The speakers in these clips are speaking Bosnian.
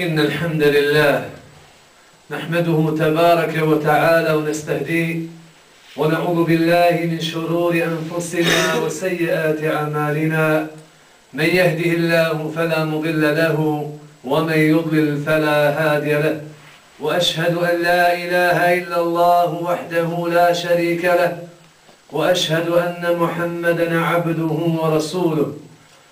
إن الحمد لله نحمده تبارك وتعالى ونستهديه ونعوذ بالله من شرور أنفسنا وسيئات أعمالنا. من يهده الله فلا مضل له ومن يضلل فلا هادي له. وأشهد أن لا إله إلا الله وحده لا شريك له. وأشهد أن محمدا عبده ورسوله.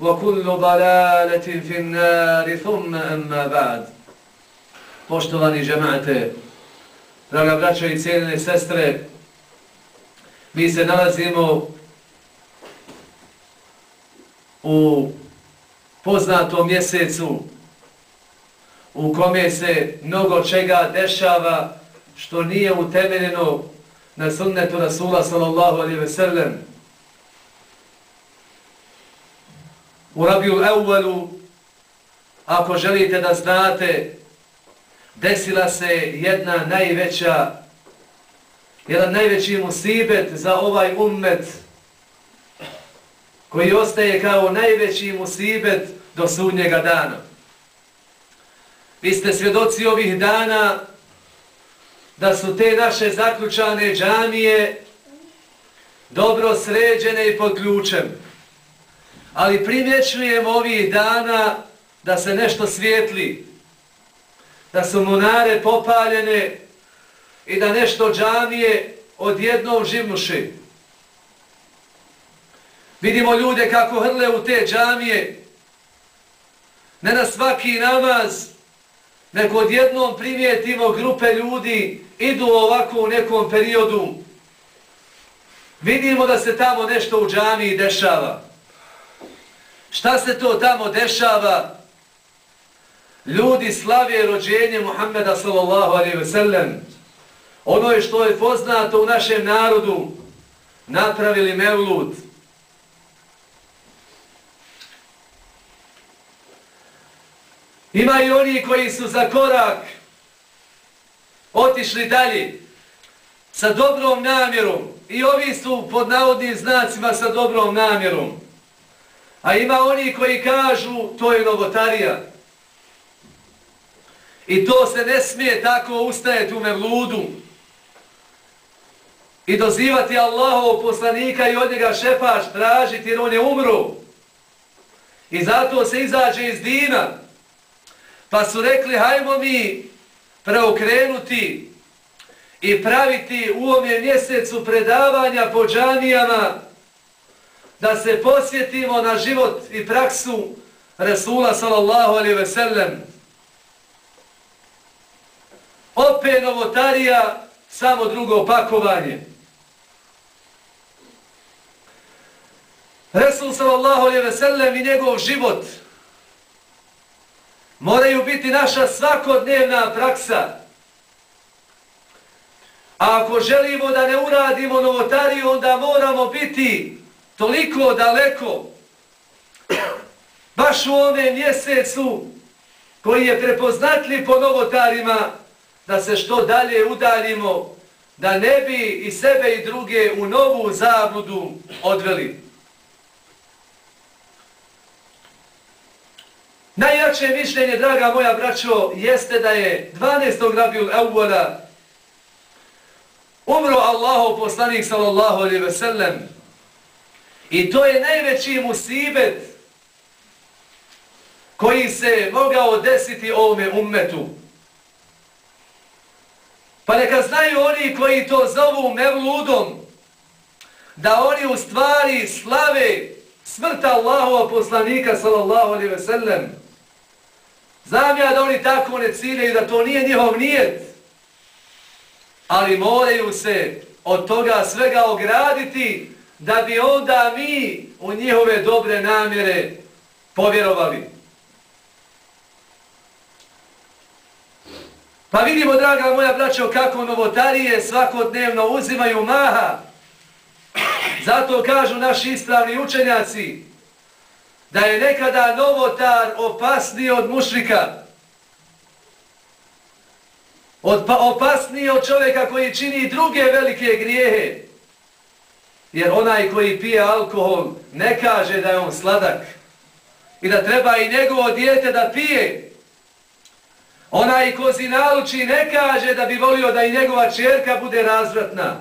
وكل ضلالة في النار ثم أما بعد Poštovani džemate, draga braćo i cijeljene sestre, mi se nalazimo u poznatom mjesecu u kome se mnogo čega dešava što nije utemeljeno na sunnetu Rasula sallallahu alaihi ve sellem. U Rabiju Evvelu, ako želite da znate, desila se jedna najveća, jedan najveći musibet za ovaj ummet, koji ostaje kao najveći musibet do sudnjega dana. Vi ste svjedoci ovih dana da su te naše zaključane džamije dobro sređene i pod ključem. Ali primjećujem ovih dana da se nešto svijetli, da su monare popaljene i da nešto džamije odjednom živnuše. Vidimo ljude kako hrle u te džamije, ne na svaki namaz, nego odjednom primijetimo grupe ljudi idu ovako u nekom periodu. Vidimo da se tamo nešto u džamiji dešava. Šta se to tamo dešava? Ljudi slavije rođenje Muhammeda sallallahu alaihi ve sellem. Ono je što je poznato u našem narodu. Napravili mevlud. Ima i oni koji su za korak otišli dalje sa dobrom namjerom. I ovi su pod navodnim znacima sa dobrom namjerom. A ima oni koji kažu to je novotarija. I to se ne smije tako ustajeti u mevludu i dozivati Allahov poslanika i od njega šepaš tražiti jer on je umru. I zato se izađe iz dina. Pa su rekli, hajmo mi preokrenuti i praviti u ovom mjesecu predavanja po džanijama da se posjetimo na život i praksu Resula sallallahu alaihi ve sellem. Opet novotarija, samo drugo pakovanje. Resul sallallahu alaihi ve sellem i njegov život moraju biti naša svakodnevna praksa. A ako želimo da ne uradimo novotariju, onda moramo biti toliko daleko, baš u ome mjesecu koji je prepoznatljiv po novotarima, da se što dalje udaljimo, da ne bi i sebe i druge u novu zabludu odveli. Najjače mišljenje, draga moja braćo, jeste da je 12. Rabiul Evvela umro Allahov poslanik sallallahu alaihi ve sellem i to je najveći musibet koji se mogao desiti ovome ummetu. Pa neka znaju oni koji to zovu mevludom, da oni u stvari slave smrta Allahova poslanika sallallahu alaihi ve sellem. Znam ja da oni tako ne ciljaju, da to nije njihov nijet. Ali moraju se od toga svega ograditi da bi onda mi u njihove dobre namjere povjerovali. Pa vidimo, draga moja braćo, kako novotarije svakodnevno uzimaju maha. Zato kažu naši ispravni učenjaci, da je nekada novotar opasniji od mušrika. Od, pa, opasniji od čovjeka koji čini druge velike grijehe. Jer onaj koji pije alkohol ne kaže da je on sladak. I da treba i njegovo dijete da pije. Onaj ko zinaluči ne kaže da bi volio da i njegova čerka bude razvratna.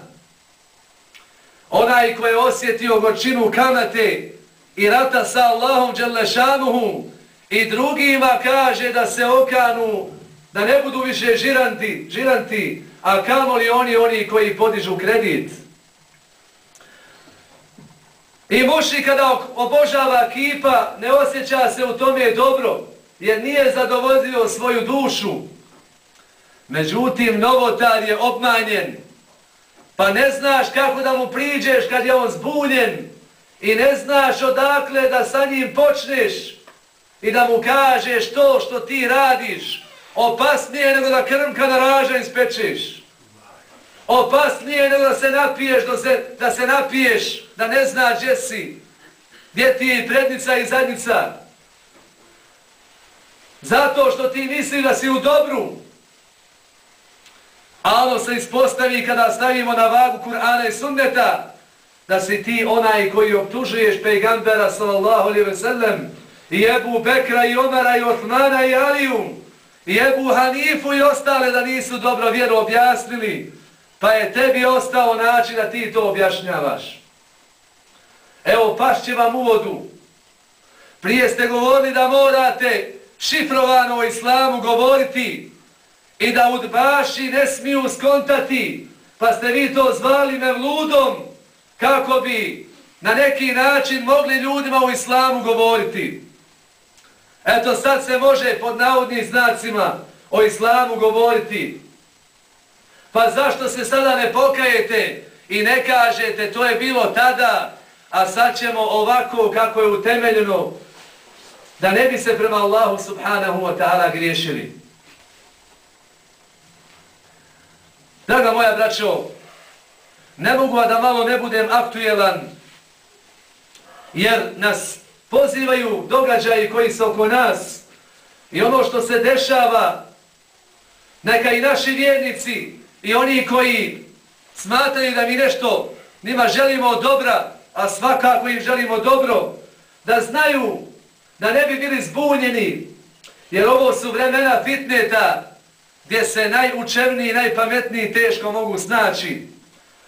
Onaj ko je osjetio gorčinu kamate i rata sa Allahom Đalešanuhu i drugima kaže da se okanu, da ne budu više žiranti, žiranti a kamoli oni, oni koji podižu kredit. I muši kada obožava kipa, ne osjeća se u tome dobro, jer nije zadovoljio svoju dušu. Međutim, novotar je obmanjen, pa ne znaš kako da mu priđeš kad je on zbunjen, i ne znaš odakle da sa njim počneš i da mu kažeš to što ti radiš, opasnije nego da krmka na raža ispečeš. Opasnije nego da se napiješ, da se, da se napiješ, da ne zna gdje si, gdje ti je prednica i zadnica. Zato što ti misli da si u dobru. A ono se ispostavi kada stavimo na vagu Kur'ana i Sunneta, da si ti onaj koji optužuješ pejgambera sallallahu alaihi ve sellem i Ebu Bekra i Omara i Osmana i Aliju i Ebu Hanifu i ostale da nisu dobro vjeru objasnili pa je tebi ostao način da ti to objašnjavaš. Evo pašće vam uvodu. Prije ste govorili da morate šifrovano o islamu govoriti i da udbaši ne smiju skontati pa ste vi to zvali mevludom kako bi na neki način mogli ljudima u islamu govoriti. Eto sad se može pod navodnim znacima o islamu govoriti. Pa zašto se sada ne pokajete i ne kažete to je bilo tada, a sad ćemo ovako kako je utemeljeno da ne bi se prema Allahu subhanahu wa ta'ala griješili. Draga moja braćo, ne mogu da malo ne budem aktuelan, jer nas pozivaju događaji koji su oko nas i ono što se dešava, neka i naši vjernici i oni koji smatraju da mi nešto nima želimo dobra, a svakako im želimo dobro, da znaju da ne bi bili zbunjeni, jer ovo su vremena fitneta gdje se najučevniji i najpametniji teško mogu snaći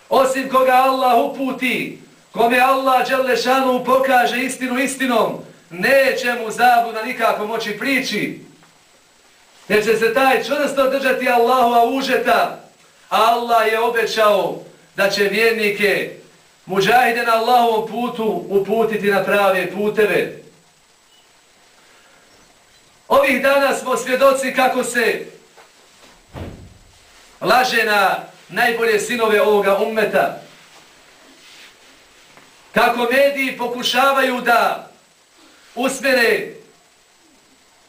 osim koga Allah uputi, kome Allah Đelešanu pokaže istinu istinom, neće mu zabuda nikako moći prići. Jer će se taj čvrsto držati Allahova užeta, Allah je obećao da će vjernike muđahide na Allahovom putu uputiti na prave puteve. Ovih dana smo svjedoci kako se laže na najbolje sinove ovoga ummeta. Kako mediji pokušavaju da usmere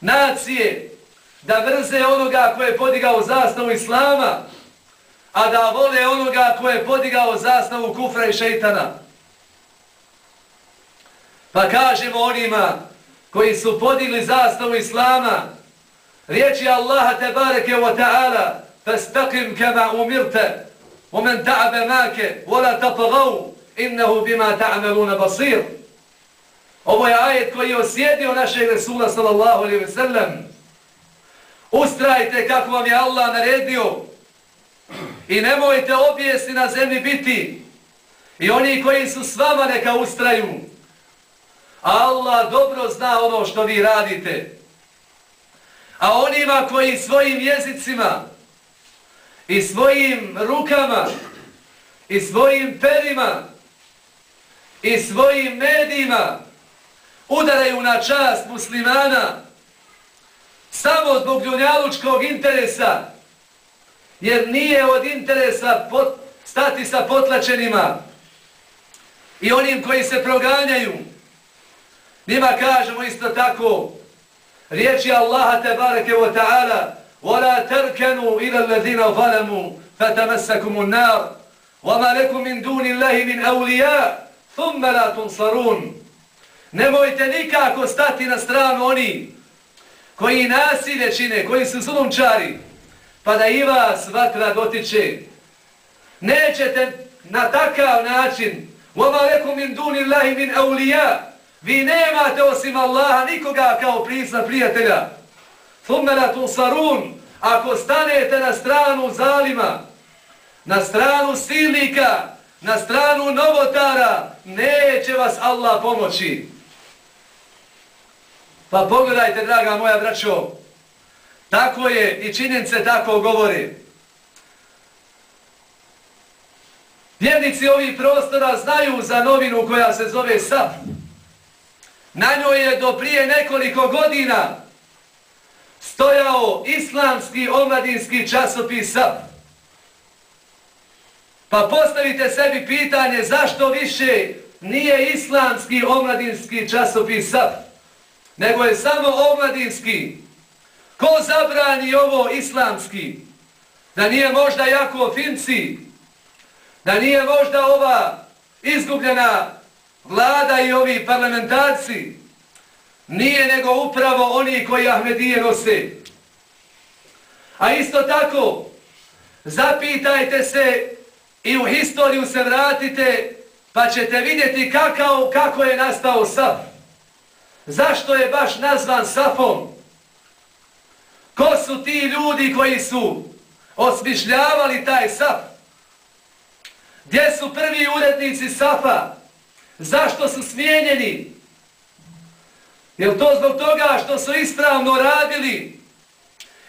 nacije, da vrze onoga koje je podigao zastavu Islama, a da vole onoga koje je podigao zastavu kufra i šeitana. Pa kažemo onima koji su podigli zastavu Islama, riječi Allaha te bareke wa ta'ala, فاستقم كما أمرت ومن تعب ماك ولا تطغوا إنه بما تعملون بصير Ovo je ajet koji je osjedio našeg Resula sallallahu alaihi ve sellem. Ustrajte kako vam je Allah naredio i nemojte objesni na zemlji biti i oni koji su s vama neka ustraju. Allah dobro zna ono što vi radite. A onima koji svojim jezicima i svojim rukama i svojim perima i svojim medijima udaraju na čast muslimana samo zbog dunjalučkog interesa, jer nije od interesa pot, stati sa potlačenima i onim koji se proganjaju. Nima kažemo isto tako, riječi Allaha tebareke wa ta'ala, وَلَا تَرْكَنُوا إِلَى الَّذِينَ ظَلَمُوا فَتَمَسَّكُمُ النَّارِ وَمَا لَكُمْ مِنْ دُونِ اللَّهِ مِنْ أَوْلِيَا ثُمَّ لَا تُنْصَرُونَ Nemojte nikako stati na stranu oni koji nasilje čine, koji su zulumčari, pa da i vas vatra dotiče. Nećete na takav način, وَمَا لَكُمْ مِنْ دُونِ اللَّهِ مِنْ أَوْلِيَا Vi nemate osim Allaha nikoga kao prisna prijatelja. ثُمَّ لَا تُنْصَرُونَ Ako stanete na stranu zalima, na stranu silnika, na stranu novotara, neće vas Allah pomoći. Pa pogledajte, draga moja braćo, tako je i činjenice tako govori. Vjernici ovih prostora znaju za novinu koja se zove SAP. Na njoj je do prije nekoliko godina stojao islamski omladinski časopis SAP. Pa postavite sebi pitanje zašto više nije islamski omladinski časopis SAP nego je samo omladinski. Ko zabrani ovo islamski? Da nije možda jako finci? Da nije možda ova izgubljena vlada i ovi parlamentarci? Nije nego upravo oni koji Ahmedije nose. A isto tako, zapitajte se i u historiju se vratite, pa ćete vidjeti kakao, kako je nastao Saf. Zašto je baš nazvan Safom? Ko su ti ljudi koji su osmišljavali taj Saf? Gdje su prvi urednici Safa? Zašto su smijenjeni? Je to zbog toga što su ispravno radili?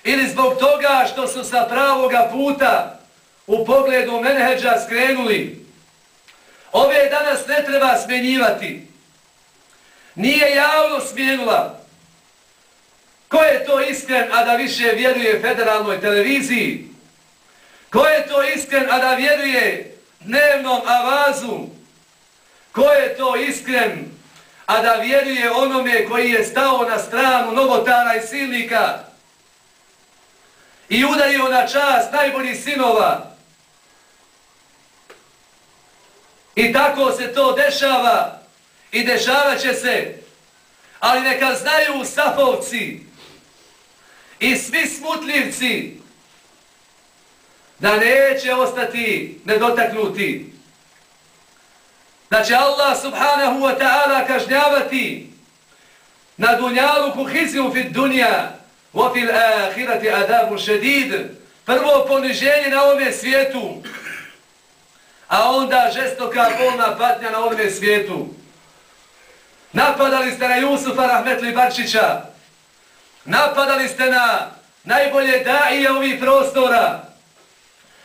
Ili zbog toga što su sa pravoga puta u pogledu menheđa skrenuli? Ove danas ne treba smjenjivati nije javno smijenula. Ko je to iskren, a da više vjeruje federalnoj televiziji? Ko je to iskren, a da vjeruje dnevnom avazu? Ko je to iskren, a da vjeruje onome koji je stao na stranu novotara i silnika i udario na čast najboljih sinova? I tako se to dešava i dešavat će se, ali neka znaju safovci i svi smutljivci da neće ostati nedotaknuti. Da će Allah subhanahu wa ta'ala kažnjavati na dunjalu kuhiziju fit dunja wa fil ahirati adabu šedid. Prvo poniženje na ovome svijetu, a onda žestoka bolna patnja na ovome svijetu. Napadali ste na Jusufa Rahmetli Barčića. Napadali ste na najbolje daije ovih prostora.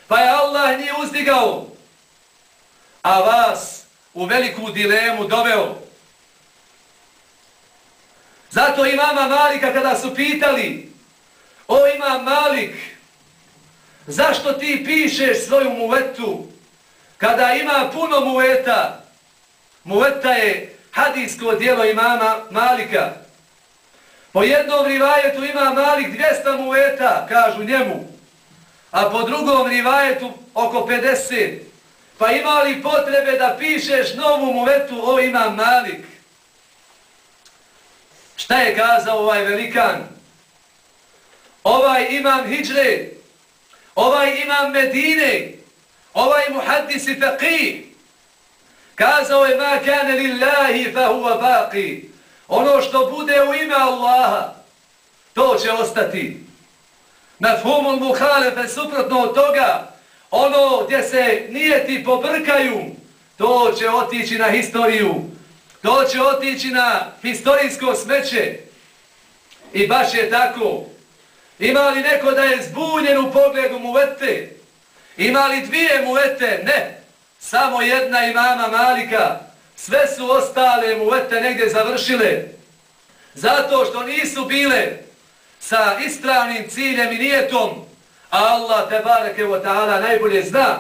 Pa je Allah nije uzdigao. A vas u veliku dilemu doveo. Zato imama Malika kada su pitali o imam Malik zašto ti pišeš svoju muvetu kada ima puno muveta muveta je hadijsko dijelo imama Malika. Po jednom rivajetu ima Malik 200 muveta, kažu njemu, a po drugom rivajetu oko 50. Pa ima li potrebe da pišeš novu muvetu, o ima Malik? Šta je kazao ovaj velikan? Ovaj imam Hidžre, ovaj imam Medine, ovaj muhaddis i faqih, kazao je ma kane lillahi fa huwa baqi. Ono što bude u ime Allaha, to će ostati. Mafhumul muhalefe suprotno od toga, ono gdje se nijeti pobrkaju, to će otići na historiju. To će otići na historijsko smeće. I baš je tako. Ima li neko da je zbunjen u pogledu muvete? Ima li dvije muvete? Ne. Samo jedna imama Malika. Sve su ostale muvete negdje završile. Zato što nisu bile sa ispravnim ciljem i nijetom. Allah te bareke wa ta'ala najbolje zna.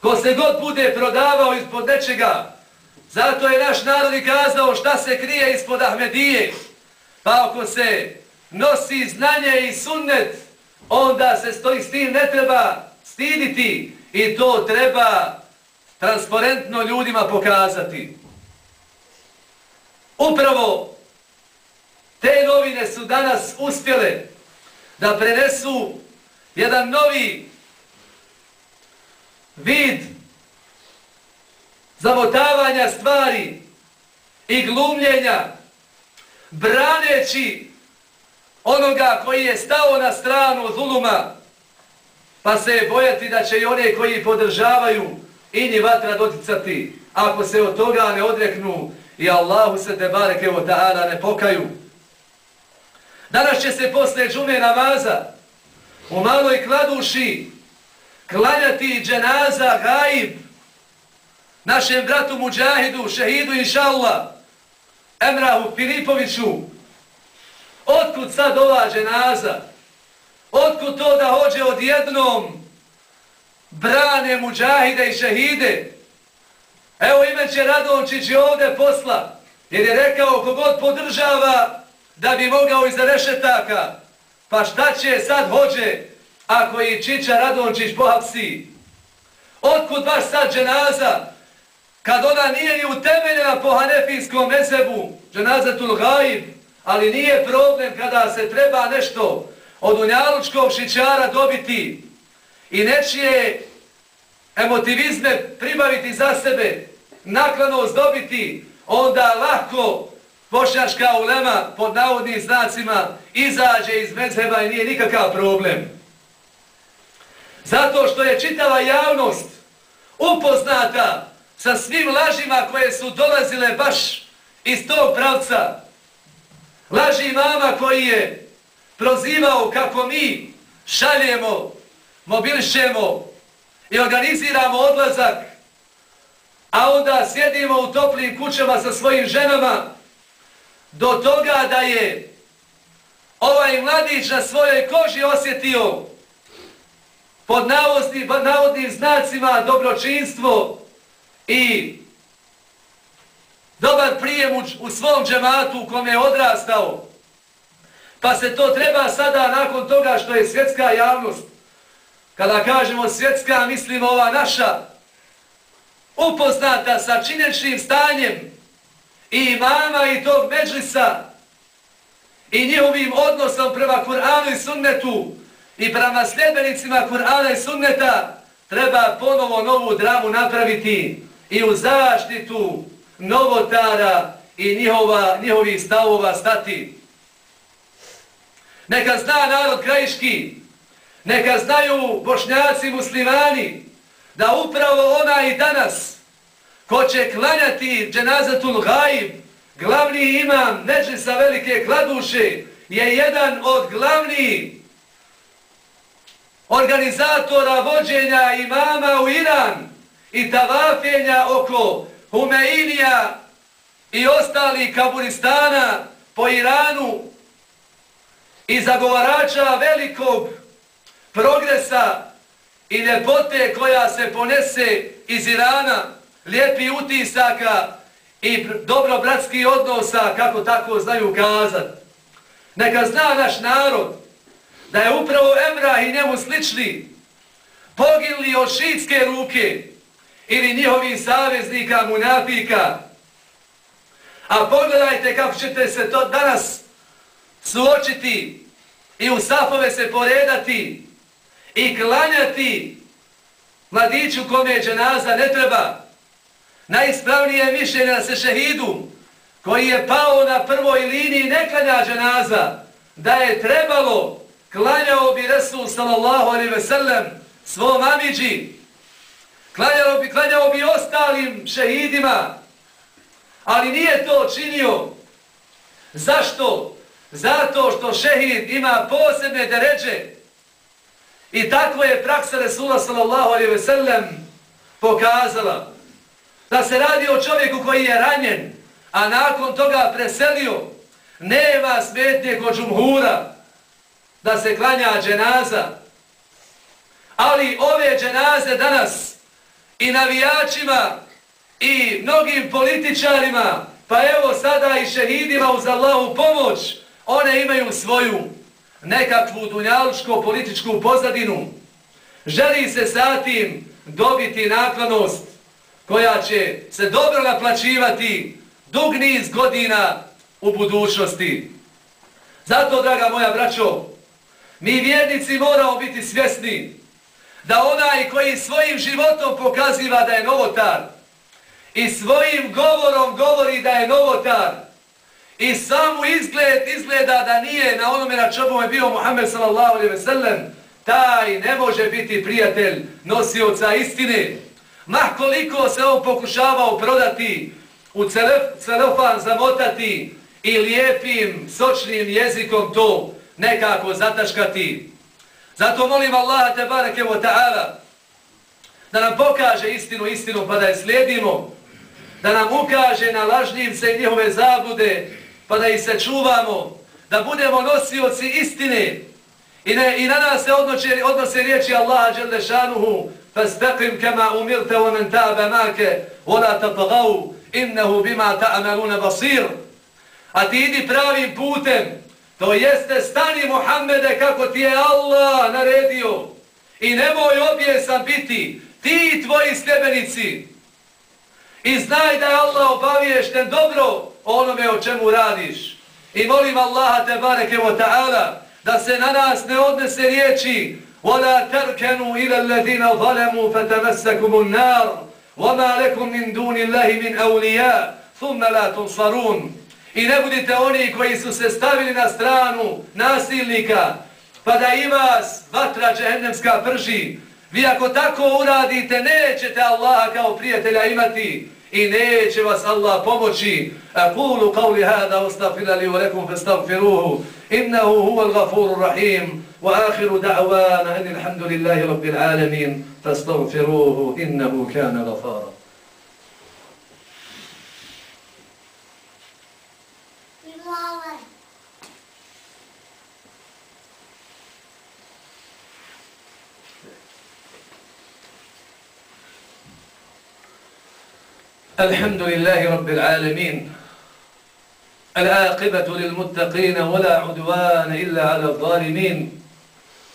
Ko se god bude prodavao ispod nečega, zato je naš narod i kazao šta se krije ispod Ahmedije. Pa ako se nosi znanje i sunnet, onda se stoji s tim ne treba stiditi i to treba transparentno ljudima pokazati. Upravo te novine su danas uspjele da prenesu jedan novi vid zamotavanja stvari i glumljenja braneći onoga koji je stao na stranu zuluma, pa se je bojati da će i one koji podržavaju i nji vatra doticati, ako se od toga ne odreknu i Allahu se te bareke o ta'ala ne pokaju. Danas će se posle džume namaza u maloj kladuši klanjati dženaza gaib našem bratu Muđahidu, šehidu inša Allah, Emrahu Filipoviću, Otkud sad ova dženaza? Otkud to da hođe odjednom brane muđahide i šehide? Evo Imeće Radončić i ovde posla, jer je rekao kogod podržava da bi mogao iza rešetaka, pa šta će sad hođe ako i Čiča Radončić pohapsi? Otkud baš sad dženaza, kad ona nije ni utemeljena po hanefijskom mezebu, dženaza Tulgaib, ali nije problem kada se treba nešto od unjalučkog šičara dobiti i nečije emotivizme pribaviti za sebe, naklonost dobiti, onda lako bošnjačka ulema pod navodnim znacima izađe iz mezheba i nije nikakav problem. Zato što je čitava javnost upoznata sa svim lažima koje su dolazile baš iz tog pravca, Laži mama koji je prozivao kako mi šaljemo, mobilišemo i organiziramo odlazak, a onda sjedimo u toplim kućama sa svojim ženama, do toga da je ovaj mladić na svojoj koži osjetio pod navodnim, navodnim znacima dobročinstvo i dobar prijem u, u svom džematu u kome je odrastao, pa se to treba sada nakon toga što je svjetska javnost, kada kažemo svjetska, mislimo ova naša, upoznata sa činečnim stanjem i mama i tog međlisa i njihovim odnosom prema Kur'anu i sunnetu i prema sljedbenicima Kur'ana i sunneta, treba ponovo novu dramu napraviti i u zaštitu novotara i njihova, njihovih stavova stati. Neka zna narod krajiški, neka znaju bošnjaci muslimani, da upravo ona i danas, ko će klanjati dženazatul gaib, glavni imam Neđisa velike kladuše, je jedan od glavnih organizatora vođenja imama u Iran i tavafenja oko Humeinija i ostali Kaburistana po Iranu i zagovarača velikog progresa i ljepote koja se ponese iz Irana, lijepi utisaka i dobro bratski odnosa, kako tako znaju kazat. Neka zna naš narod da je upravo Emrah i njemu slični poginuli od šiitske ruke, ili njihovih saveznika, munafika. A pogledajte kako ćete se to danas suočiti i u safove se poredati i klanjati mladiću kome je dženaza ne treba. Najispravnije mišljenje da se šehidu koji je pao na prvoj liniji ne klanja dženaza, da je trebalo klanjao bi Resul sallallahu alaihi ve sellem svom amiđi, klanjao bi, klanjao bi ostalim šehidima, ali nije to činio. Zašto? Zato što šehid ima posebne deređe i tako je praksa Resula sallallahu alaihi ve sellem pokazala da se radi o čovjeku koji je ranjen, a nakon toga preselio, nema smetnje kod džumhura da se klanja dženaza. Ali ove dženaze danas i navijačima i mnogim političarima, pa evo sada i šehidima uz Allahu pomoć, one imaju svoju nekakvu dunjalučko-političku pozadinu. Želi se sa tim dobiti naklonost koja će se dobro naplaćivati dug niz godina u budućnosti. Zato, draga moja braćo, mi vjernici moramo biti svjesni da onaj koji svojim životom pokaziva da je novotar i svojim govorom govori da je novotar i samo izgled izgleda da nije na onome na čemu je bio Muhammed sallallahu alaihi ve sellem, taj ne može biti prijatelj nosioca istine. Ma koliko se on pokušavao prodati u celofan zamotati i lijepim, sočnim jezikom to nekako zataškati. Zato molim Allaha te bareke wa ta'ala da nam pokaže istinu istinu pa da je slijedimo, da nam ukaže na lažnjivce i njihove zablude pa da ih se čuvamo, da budemo nosioci istine i, ne, i na nas se odnoće, odnose riječi Allaha dželle šanuhu فاستقم كما أمرت ومن تاب معك ولا تطغوا إنه بما تعملون بصير A ti idi pravim putem, to jeste stani Muhammede kako ti je Allah naredio. I nemoj objesan biti, ti i tvoji sljedbenici. I znaj da je Allah obaviješten dobro onome o čemu radiš. I molim Allaha te bareke wa ta'ala da se na nas ne odnese riječi وَلَا تَرْكَنُوا إِلَى الَّذِينَ ظَلَمُوا فَتَمَسَّكُمُ النَّارِ وَمَا لَكُمْ مِنْ دُونِ اللَّهِ مِنْ أَوْلِيَا ثُمَّ لَا تُنْصَرُونَ I ne budite oni koji su se stavili na stranu nasilnika, pa da i vas vatra džehennemska prži. Vi ako tako uradite, nećete Allaha kao prijatelja imati i neće vas Allah pomoći. Aqulu qawli hada, ostafila li wa lakum fastaghfiruhu Innahu huwal ghafurur rahim. Wa akhiru da'wana, alhamdulillahi rabbil alamin. fastaghfiruhu innahu kana ghafara. الحمد لله رب العالمين. العاقبة للمتقين ولا عدوان إلا على الظالمين.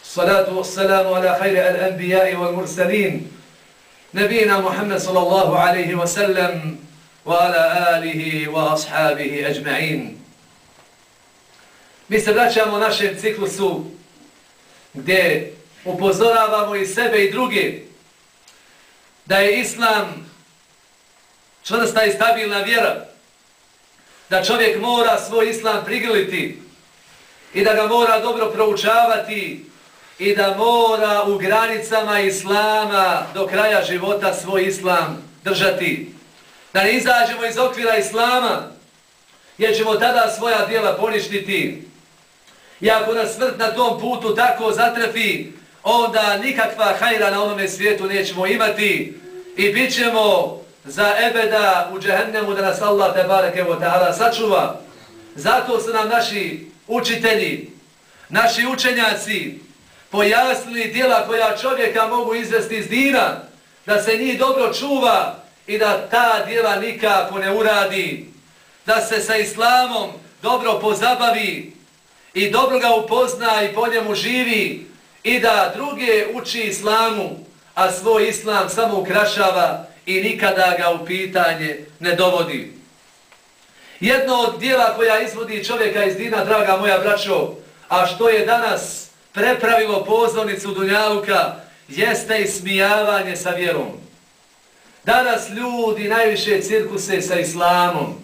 الصلاة والسلام على خير الأنبياء والمرسلين. نبينا محمد صلى الله عليه وسلم وعلى آله وأصحابه أجمعين. Mi se vraćamo našem ciklusu gdje upozoravamo i sebe i druge da je Islam čvrsta i stabilna vjera, da čovjek mora svoj islam prigrliti i da ga mora dobro proučavati i da mora u granicama islama do kraja života svoj islam držati. Da ne izađemo iz okvira islama, jer ćemo tada svoja dijela poništiti. I ako nas smrt na tom putu tako zatrefi, onda nikakva hajra na onome svijetu nećemo imati i bit ćemo za ebeda u džehennemu da nas Allah te bareke wa ta'ala sačuva. Zato su nam naši učitelji, naši učenjaci pojasnili dijela koja čovjeka mogu izvesti iz dina, da se njih dobro čuva i da ta dijela nikako ne uradi, da se sa islamom dobro pozabavi i dobro ga upozna i po njemu živi i da druge uči islamu, a svoj islam samo ukrašava i nikada ga u pitanje ne dovodi. Jedno od dijela koja izvodi čovjeka iz dina, draga moja braćo, a što je danas prepravilo pozornicu Dunjaluka jeste ismijavanje sa vjerom. Danas ljudi najviše cirkuse sa islamom.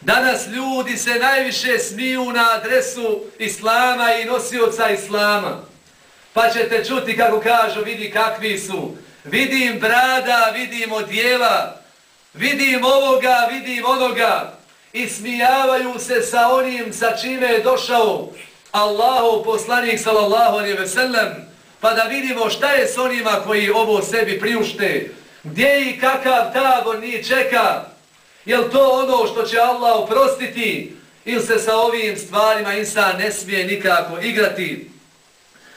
Danas ljudi se najviše smiju na adresu islama i nosioca islama. Pa ćete čuti kako kažu, vidi kakvi su. Vidim brada, vidim odjela, vidim ovoga, vidim onoga. I smijavaju se sa onim sa čime je došao Allahu poslanik sallallahu alaihi ve sellem. Pa da vidimo šta je s onima koji ovo sebi priušte. Gdje i kakav tabor ni čeka. Jel to ono što će Allah oprostiti? Ili se sa ovim stvarima insan ne smije nikako igrati?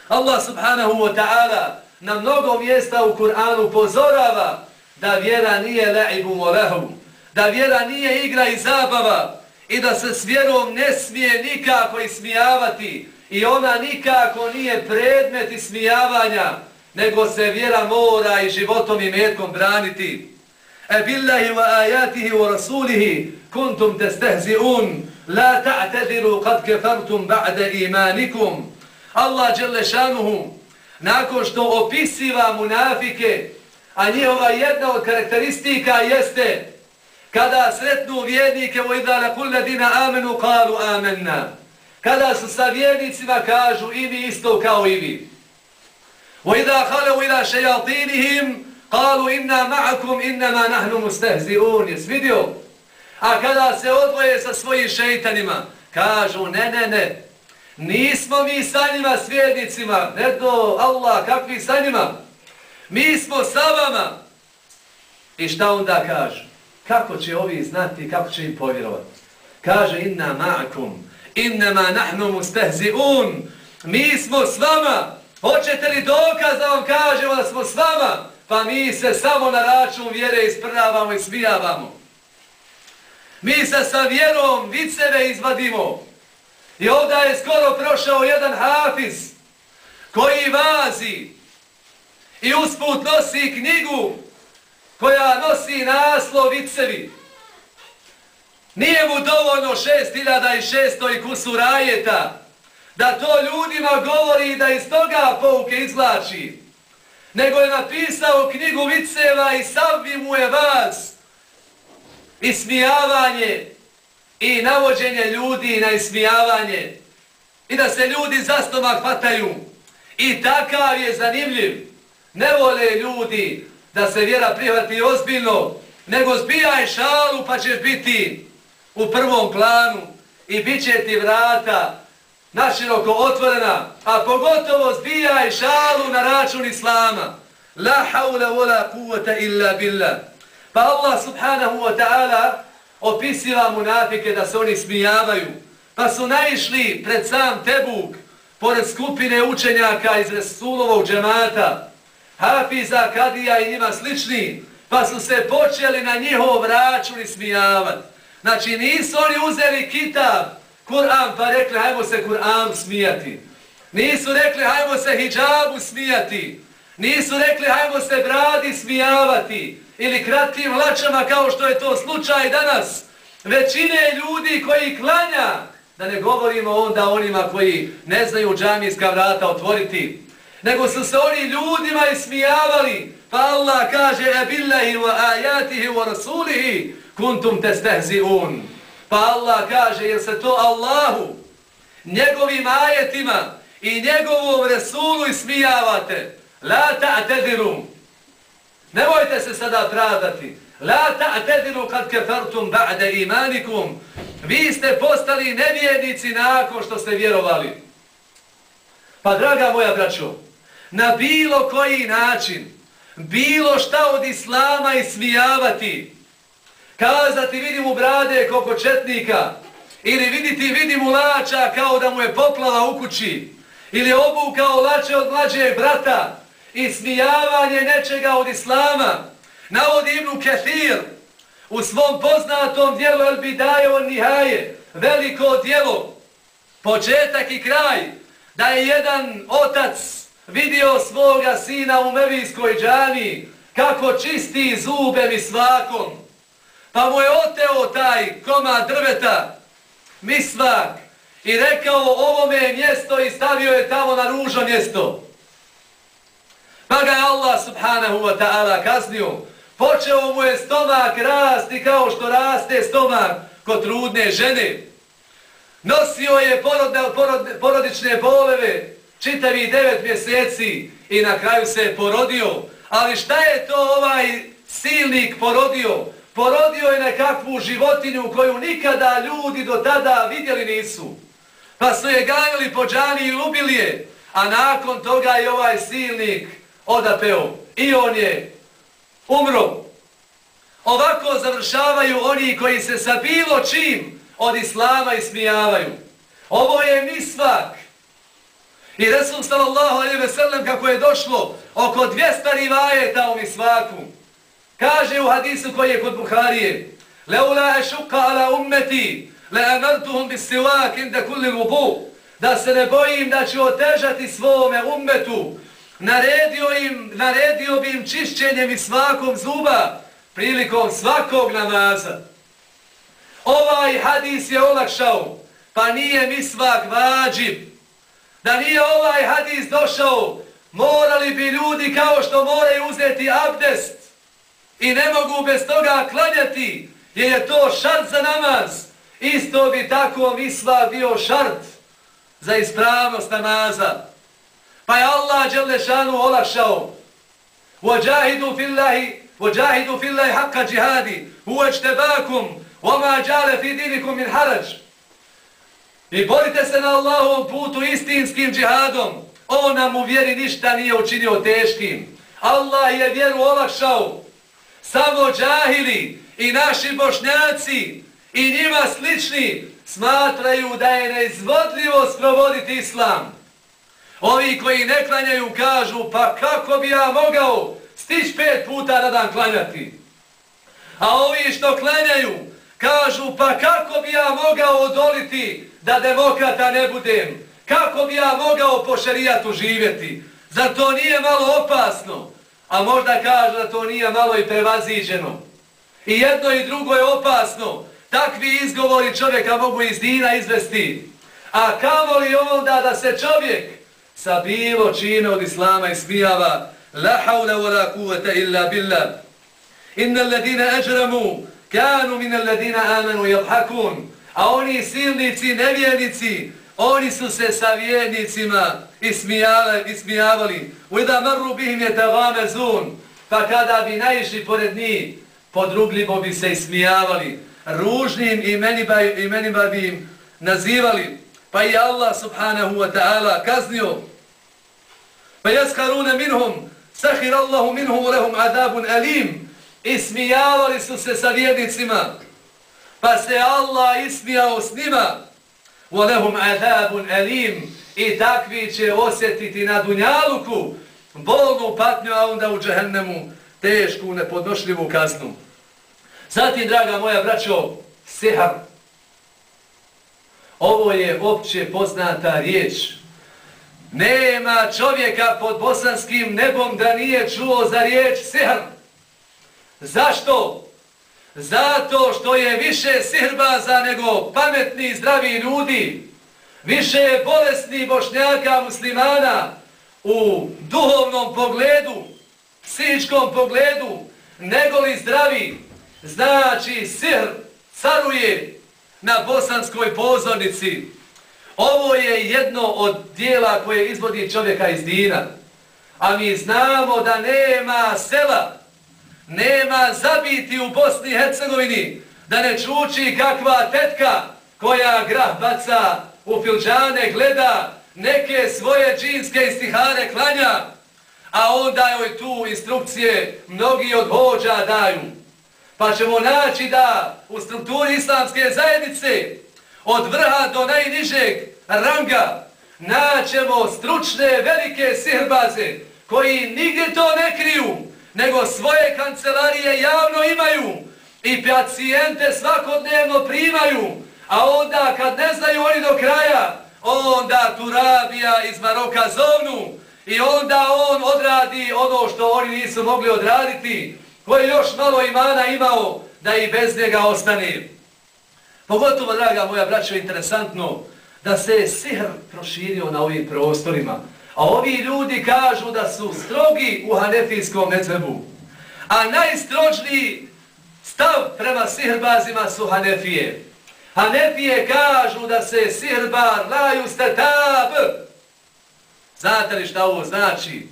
Allah subhanahu wa ta'ala na mnogo mjesta u Kur'anu pozorava da vjera nije la'ibu molehu, da vjera nije igra i zabava i da se s vjerom ne smije nikako ismijavati i ona nikako nije predmet ismijavanja, nego se vjera mora i životom i metkom braniti. E billahi wa ajatihi wa rasulihi kuntum testehzi'un la ta'tadiru kad kefartum ba'de imanikum. Allah Đelešanuhu, nakon što opisiva munafike, a njihova jedna od karakteristika jeste kada sretnu vjernike u idala kulladina amenu kalu amenna. Kada su sa vjernicima kažu i vi isto kao i vi. U idha haleu ila šejatinihim kalu inna ma'akum innama nahnu mustehzi'un. Jes vidio? A kada se odvoje sa svojim šeitanima, kažu ne, ne, ne, Nismo mi sa njima svjednicima, ne do Allah, kakvi sa njima? Mi smo sa vama. I šta onda kažu? Kako će ovi znati, kako će im povjerovati? Kaže, inna ma'akum, innama nahnu mustehzi'un. Mi smo s vama. Hoćete li dokaz da vam kažemo da smo s vama? Pa mi se samo na račun vjere isprnavamo i smijavamo. Mi se sa vjerom viceve izvadimo. I ovdje je skoro prošao jedan hafiz koji vazi i usput nosi knjigu koja nosi naslov Vicevi. Nije mu dovoljno 6600 i kusur ajeta da to ljudima govori da iz toga pouke izvlači. Nego je napisao knjigu Viceva i sav mu je vas ismijavanje i navođenje ljudi na ismijavanje i da se ljudi za stomak hvataju. I takav je zanimljiv. Ne vole ljudi da se vjera prihvati ozbiljno, nego zbijaj šalu pa ćeš biti u prvom planu i bit će ti vrata naširoko otvorena, a pogotovo zbijaj šalu na račun Islama. La haula wala kuvata illa billah. Pa Allah subhanahu wa ta'ala opisiva munafike da se oni smijavaju. Pa su naišli pred sam Tebuk, pored skupine učenjaka iz Resulovog džemata, Hafiza, Kadija i njima slični, pa su se počeli na njihov račun i smijavati. Znači nisu oni uzeli kitab, Kur'an, pa rekli hajmo se Kur'an smijati. Nisu rekli hajmo se hijabu smijati. Nisu rekli hajmo se bradi smijavati ili kratkim lačama kao što je to slučaj danas. Većine ljudi koji klanja, da ne govorimo onda onima koji ne znaju džamijska vrata otvoriti, nego su se oni ljudima ismijavali, pa Allah kaže e billahi wa ajatihi wa rasulihi kuntum testehzi'un. Pa Allah kaže jer se to Allahu, njegovim ajetima i njegovom resulu ismijavate, la ta'tedirum, Nemojte se sada pravdati. La ta'tedilu kad kefertum ba'de imanikum. Vi ste postali nevjernici nakon što ste vjerovali. Pa draga moja braćo, na bilo koji način, bilo šta od islama ismijavati, kazati vidim u brade koko četnika, ili viditi vidim u lača kao da mu je poplava u kući, ili obukao lače od mlađeg brata, ismijavanje nečega od islama, navodi Ibnu Kathir u svom poznatom dijelu El Bidaje on Nihaje, veliko dijelo, početak i kraj, da je jedan otac vidio svoga sina u Mevijskoj džani, kako čisti zube mi svakom, pa mu je oteo taj koma drveta, misvak, i rekao ovome je mjesto i stavio je tamo na ružo mjesto. Pa ga je Allah subhanahu wa ta'ala kaznio. Počeo mu je stomak rasti kao što raste stomak kod trudne žene. Nosio je porodne, porodne, porodične boleve čitavi devet mjeseci i na kraju se je porodio. Ali šta je to ovaj silnik porodio? Porodio je nekakvu životinju koju nikada ljudi do tada vidjeli nisu. Pa su je ganjali po džani i lubili je. A nakon toga je ovaj silnik odapeo. I on je umro. Ovako završavaju oni koji se sa bilo čim od islama ismijavaju. Ovo je misvak. I Resul sallallahu alaihi ve sellem kako je došlo oko 200 rivajeta u misvaku. Kaže u hadisu koji je kod Buharije Leula ešuka ala ummeti le amartuhum bis sivak inda kulli rubu da se ne bojim da ću otežati svome ummetu naredio, im, naredio bi im čišćenjem i svakom zuba prilikom svakog namaza. Ovaj hadis je olakšao, pa nije mi svak vađib. Da nije ovaj hadis došao, morali bi ljudi kao što moraju uzeti abdest i ne mogu bez toga klanjati, jer je to šart za namaz. Isto bi tako misva bio šart za ispravnost namaza. Pa je Allah Đelešanu olakšao. Vajahidu fillahi, vajahidu fillahi haqqa džihadi, uvečtebakum, vama džale fidinikum min harač. I borite se na Allahovom putu istinskim džihadom. Ovo nam u vjeri ništa nije učinio teškim. Allah je vjeru olakšao. Samo džahili i naši bošnjaci i njima slični smatraju da je neizvodljivo sprovoditi islam. Ovi koji ne klanjaju kažu pa kako bi ja mogao stić pet puta na dan klanjati. A ovi što klanjaju kažu pa kako bi ja mogao odoliti da demokrata ne budem. Kako bi ja mogao po šarijatu živjeti. Zar to nije malo opasno? A možda kaže da to nije malo i prevaziđeno. I jedno i drugo je opasno. Takvi izgovori čovjeka mogu iz dina izvesti. A kamo li onda da se čovjek sa bilo čine od islama ismijava La hawla wa la kuvata illa billah. Inna alladina ajramu kanu min alladina amanu yadhakun. A oni silnici, nevjernici, oni su se sa vjernicima ismijavali. ismijavali. Uida marru bihim je tagamezun. Pa kada bi naišli pored njih, podrugljivo bi se ismijavali ružnim imenima, imenima bi im nazivali. Pa i Allah subhanahu wa ta'ala kaznio. Pa minhum, sahir Allahu minhum lehum adabun alim. Ismijavali su se sa vjernicima. Pa se Allah ismijao s njima. Walehum adabun alim. I takvi će osjetiti na dunjaluku bolnu patnju, a onda u džehennemu tešku, nepodnošljivu kaznu. Zatim, draga moja braćo, sehar. Ovo je opće poznata riječ. Nema čovjeka pod bosanskim nebom da nije čuo za riječ sihr. Zašto? Zato što je više sihrbaza nego pametni i zdravi ljudi. Više je bolesni bošnjaka muslimana u duhovnom pogledu, psihičkom pogledu, nego li zdravi. Znači, sihr caruje na bosanskoj pozornici. Ovo je jedno od dijela koje izvodi čovjeka iz dina. A mi znamo da nema sela, nema zabiti u Bosni i Hercegovini, da ne čuči kakva tetka koja grah baca u filđane, gleda neke svoje džinske istihare klanja, a onda joj tu instrukcije mnogi od hođa daju pa ćemo naći da u strukturi islamske zajednice od vrha do najnižeg ranga naćemo stručne velike sirbaze koji nigdje to ne kriju, nego svoje kancelarije javno imaju i pacijente svakodnevno primaju, a onda kad ne znaju oni do kraja, onda Turabija iz Maroka zovnu i onda on odradi ono što oni nisu mogli odraditi, koji još malo imana imao da i bez njega ostane. Pogotovo, draga moja braćo, interesantno da se je sihr proširio na ovim prostorima. A ovi ljudi kažu da su strogi u hanefijskom medzebu. A najstrožniji stav prema sihrbazima su hanefije. Hanefije kažu da se sihrbar laju stetab. Znate li šta ovo znači?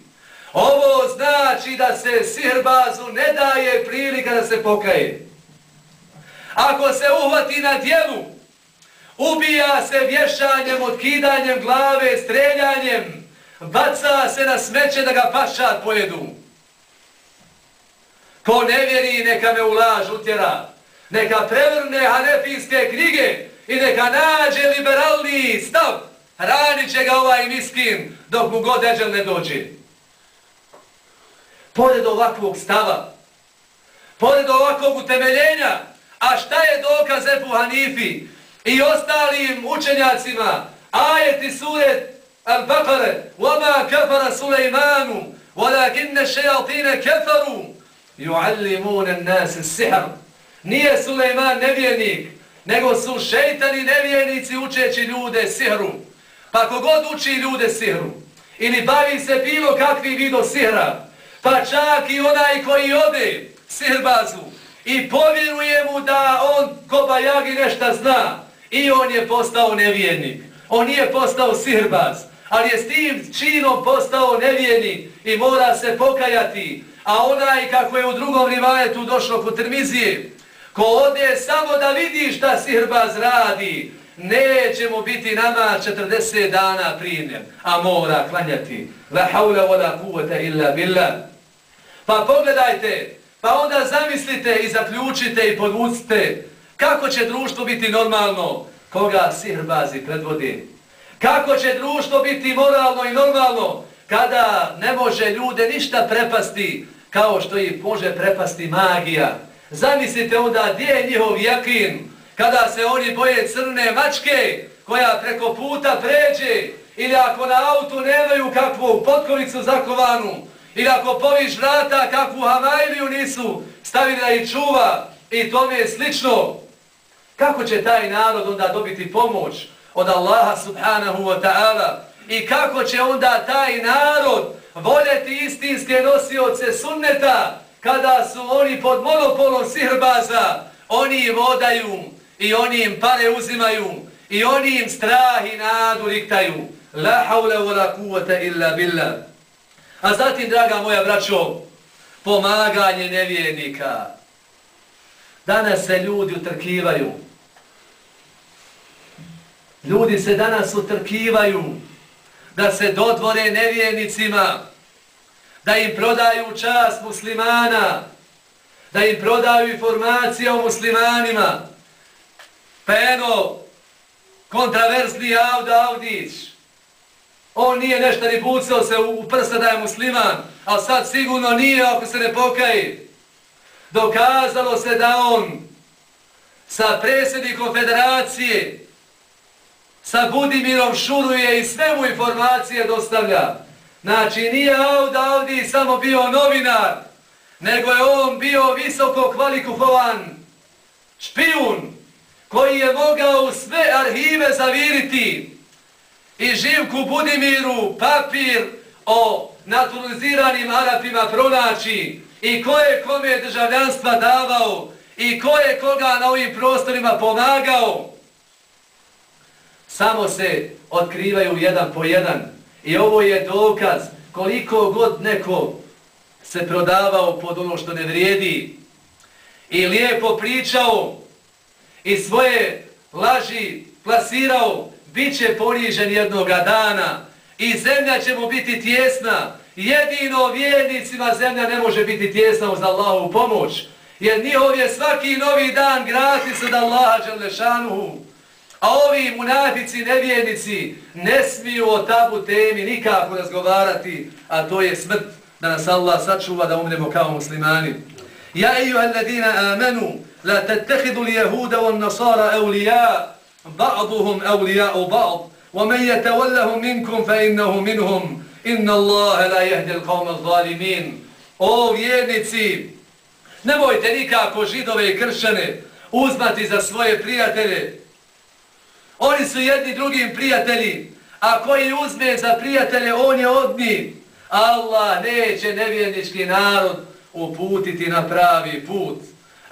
Ovo znači da se sihrbazu ne daje prilika da se pokaje. Ako se uhvati na djelu, ubija se vješanjem, otkidanjem glave, streljanjem, baca se na smeće da ga pašat pojedu. Ko ne vjeri, neka me u laž utjera. Neka prevrne hanefijske knjige i neka nađe liberalni stav. Hranit će ga ovaj miskin dok mu god eđel ne dođe. Pored ovakvog stava, pored ovakvog utemeljenja, a šta je dokaz Ebu Hanifi i ostalim učenjacima, ajeti suret Al-Baqare, وَمَا كَفَرَ سُلَيْمَانُ وَلَكِنَّ الشَّيَاطِينَ كَفَرُوا يُعَلِّمُونَ النَّاسِ السِّحَرُ Nije Sulejman nevjernik, nego su šeitani nevjernici učeći ljude sihru. Pa kogod uči ljude sihru, ili bavi se bilo kakvi vido sihra, pa čak i onaj koji ode sihbazu i povjeruje mu da on koba jagi nešta zna, i on je postao nevjernik. On nije postao sirbaz, ali je s tim činom postao nevjernik i mora se pokajati. A onaj, kako je u drugom rivajetu došlo kod termizije, ko ode samo da vidi šta sirbaz radi, neće mu biti nama 40 dana primljen, a mora klanjati. La haula wa la kuvata illa billah. Pa pogledajte, pa onda zamislite i zaključite i podvucite kako će društvo biti normalno koga sihrbazi predvodi. Kako će društvo biti moralno i normalno kada ne može ljude ništa prepasti kao što ih može prepasti magija. Zamislite onda gdje je njihov jakin kada se oni boje crne mačke koja preko puta pređe ili ako na autu nemaju kakvu potkovicu zakovanu ili ako poviš vrata kakvu havajliju nisu stavili da ih čuva i tome je slično. Kako će taj narod onda dobiti pomoć od Allaha subhanahu wa ta'ala? I kako će onda taj narod voljeti istinske nosioce sunneta kada su oni pod monopolom sihrbaza? Oni im odaju i oni im pare uzimaju i oni im strah i nadu riktaju. La haule wa la kuvata illa billah. A zatim, draga moja braćo, pomaganje nevjernika. Danas se ljudi utrkivaju. Ljudi se danas utrkivaju da se dodvore nevjernicima, da im prodaju čast muslimana, da im prodaju informacije o muslimanima. Pa eno, kontraverzni Avda Avdić, on nije nešto ni pucao se u prsa da je musliman, ali sad sigurno nije ako se ne pokaje. Dokazalo se da on sa predsjednikom federacije sa Budimirom šuruje i sve mu informacije dostavlja. Znači, nije Auda Audi samo bio novinar, nego je on bio visoko kvalikovan špijun koji je mogao sve arhive zaviriti i živku Budimiru papir o naturaliziranim Arapima pronaći i ko je kome državljanstva davao i ko je koga na ovim prostorima pomagao samo se otkrivaju jedan po jedan. I ovo je dokaz koliko god neko se prodavao pod ono što ne vrijedi i lijepo pričao i svoje laži plasirao, bit će ponižen jednoga dana i zemlja će mu biti tjesna. Jedino vjernicima zemlja ne može biti tjesna uz Allahovu pomoć. Jer njihov je svaki novi dan gratis od Allaha Đalešanuhu. A ovi munafici, nevjernici, ne smiju o tabu temi nikako razgovarati, a to je smrt, da nas Allah sačuva da umremo kao muslimani. Ja ejuha alladina amanu, la tattehidu li jehuda wa nasara evlija, ba'duhum evlija u ba'd, wa men jetawallahum minkum fa innahu minhum, inna Allahe la jehdi l'qawma zalimin. O vjernici, nemojte nikako židove i kršćane uzmati za svoje prijatelje, Oni su jedni drugim prijatelji. A koji uzme za prijatelje, on je od njih. Allah neće nevjernički narod uputiti na pravi put.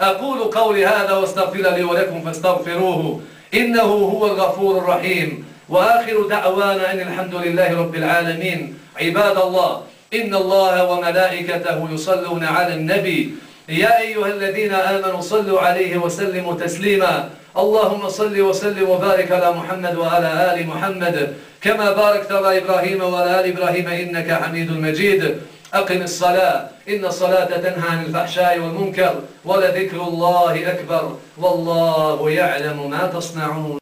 أقول قولي هذا واستغفر لي ولكم فاستغفروه إنه هو الغفور الرحيم وآخر دعوانا أن الحمد لله رب العالمين عباد الله إن الله وملائكته يصلون على النبي يا أيها الذين آمنوا صلوا عليه وسلموا تسليما اللهم صل وسلم وبارك على محمد وعلى آل محمد كما باركت على إبراهيم وعلى آل إبراهيم إنك حميد مجيد. أقم الصلاة. إن الصلاة تنهى عن الفحشاء والمنكر ولذكر الله أكبر. والله يعلم ما تصنعون.